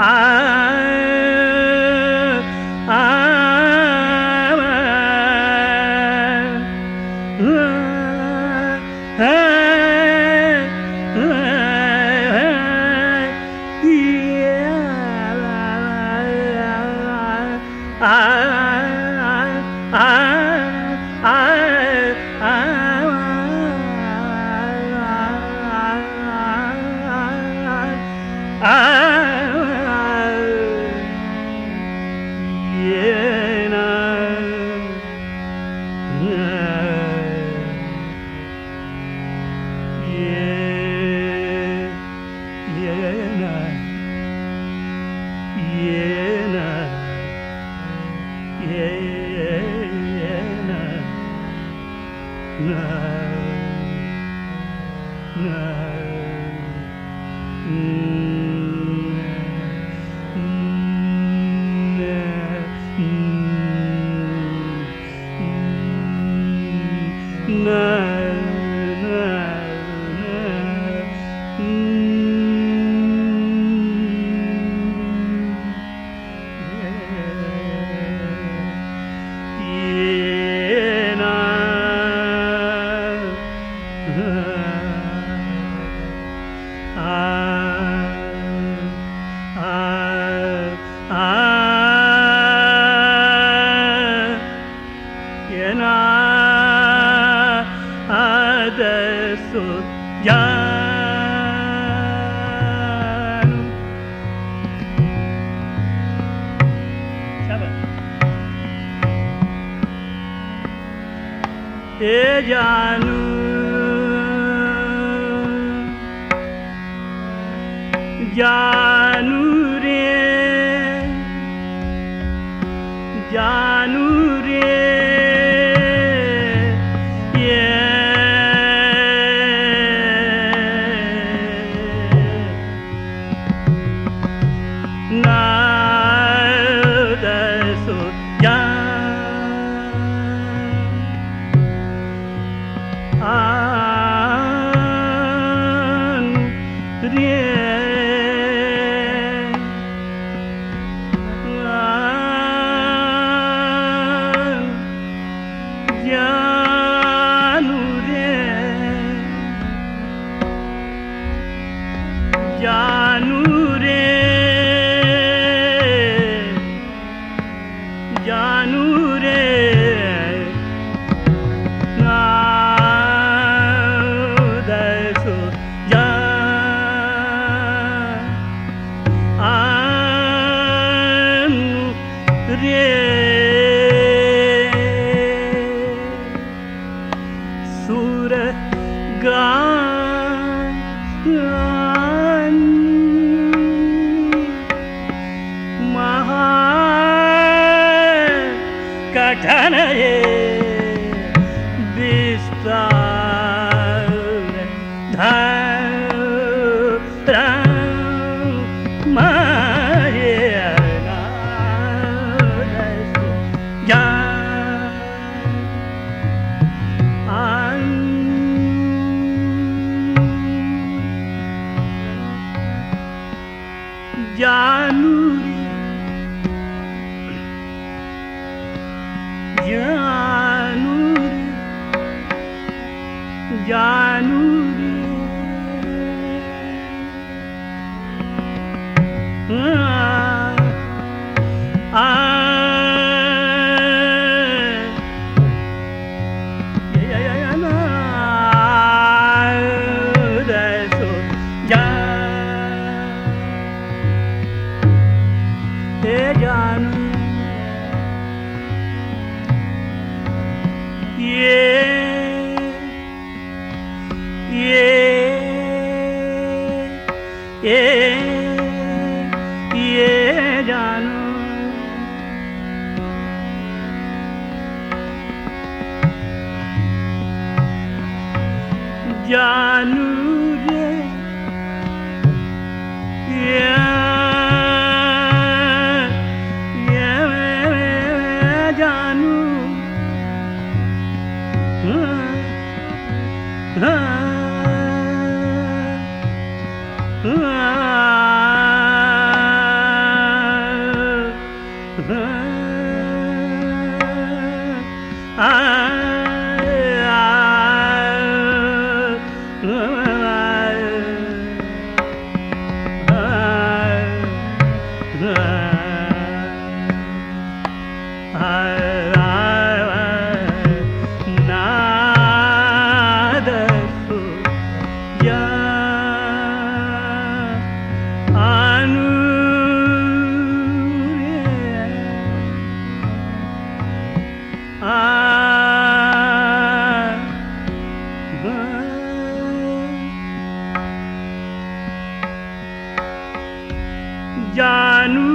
ಆ Mm. Yeah. जानूरि John.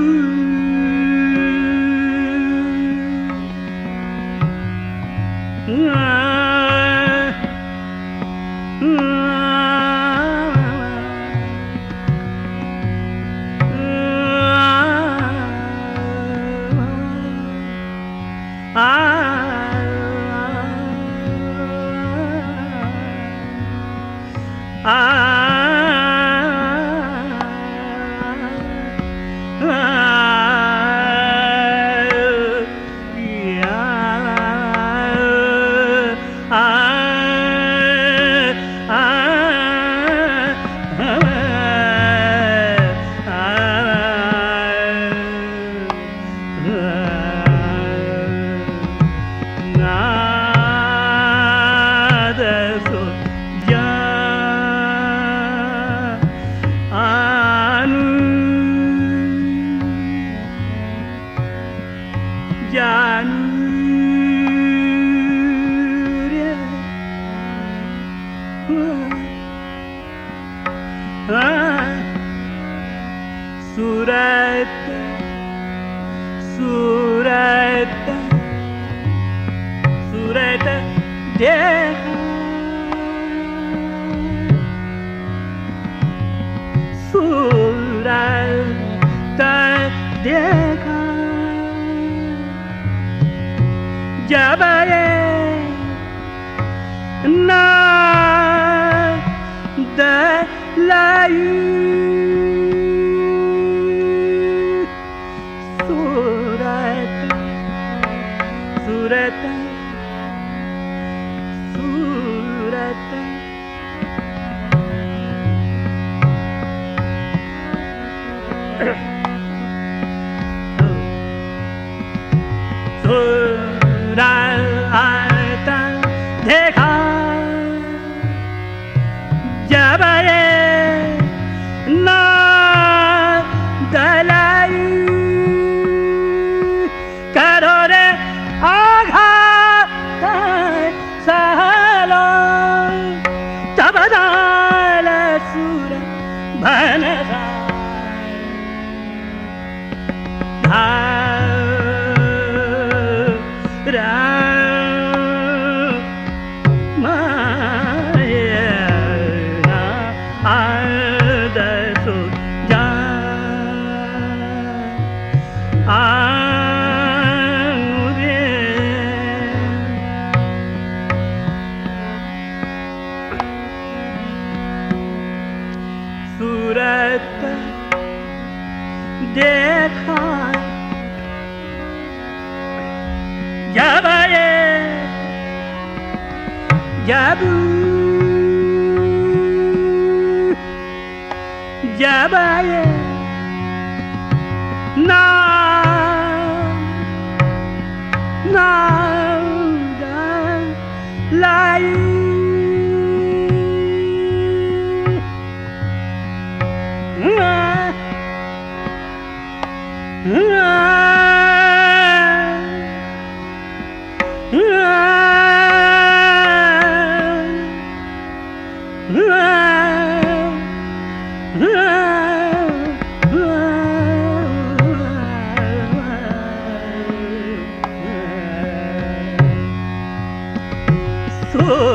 Oh.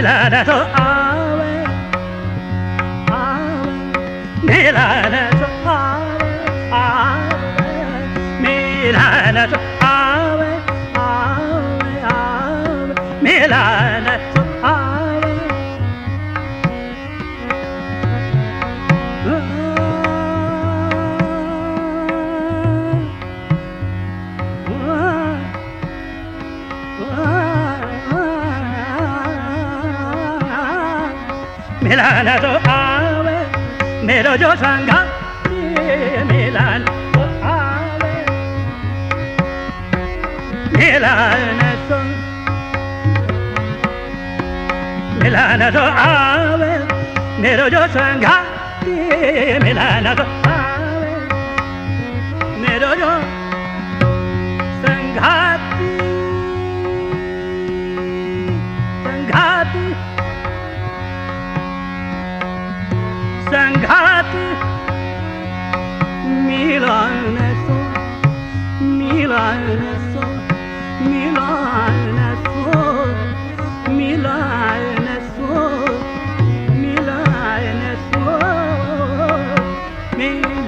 Milanato Ave Ave Milanato Ave Ave Milanato Ave Ave Ave Milanato Milan so ave, mero yo sanga, Milan so ave, Milan so, Milan so ave, mero yo sanga, Milan so ave, mero yo.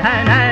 Hey, hey.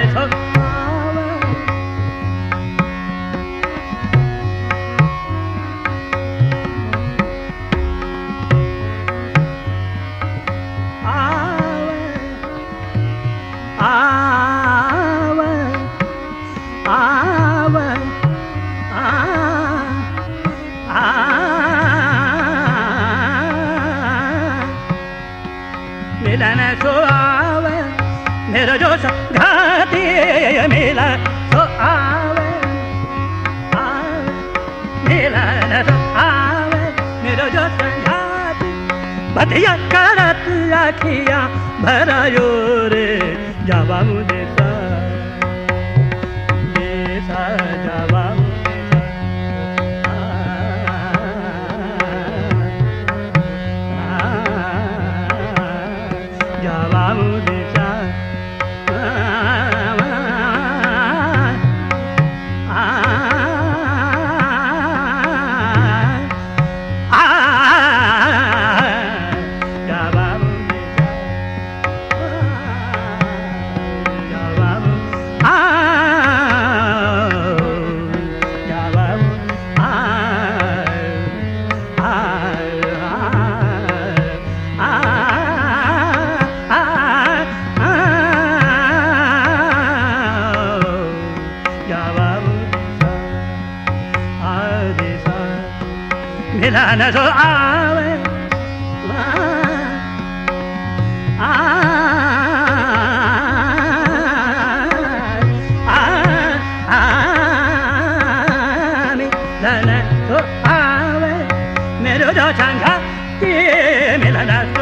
me lo da changa, me la da